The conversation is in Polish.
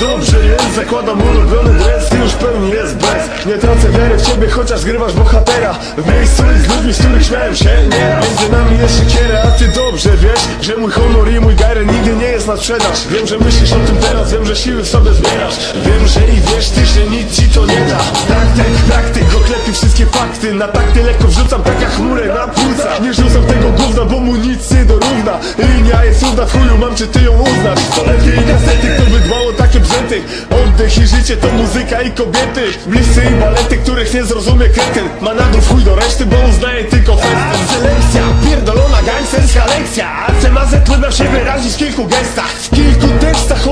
dobrze jest Zakładam ulubiony dres, ty już pełni jest bez Nie tracę wiary w ciebie, chociaż zgrywasz bohatera. W miejscu i z ludźmi, z których śmiałem się, nie Między nami jest siekiera, a ty dobrze wiesz Że mój honor i mój gary nigdy nie jest na sprzedaż. Wiem, że myślisz o tym teraz, wiem, że siły w sobie zbierasz. Wiem, że i wiesz ty, że nic ci to nie da. Praktyk, praktyk, oklepy wszystkie fakty. Na takty lekko wrzucam taka chmurę na płuca. Nie rzucam tego gówna, bo mu nic nie dorówna. Linia jest równa w chuju, mam czy ty ją uznasz? To lepiej kto by dbał o takie brzęty Oddech i życie to muzyka i kobiety. Bliscy i balety, których nie zrozumie kretyn Ma nadrów chuj do reszty, bo uznaje tylko festyn Selekcja, pierdolona gangsterska lekcja. ACMAZ trudno się wyrazić w kilku gestach. W kilku tekstach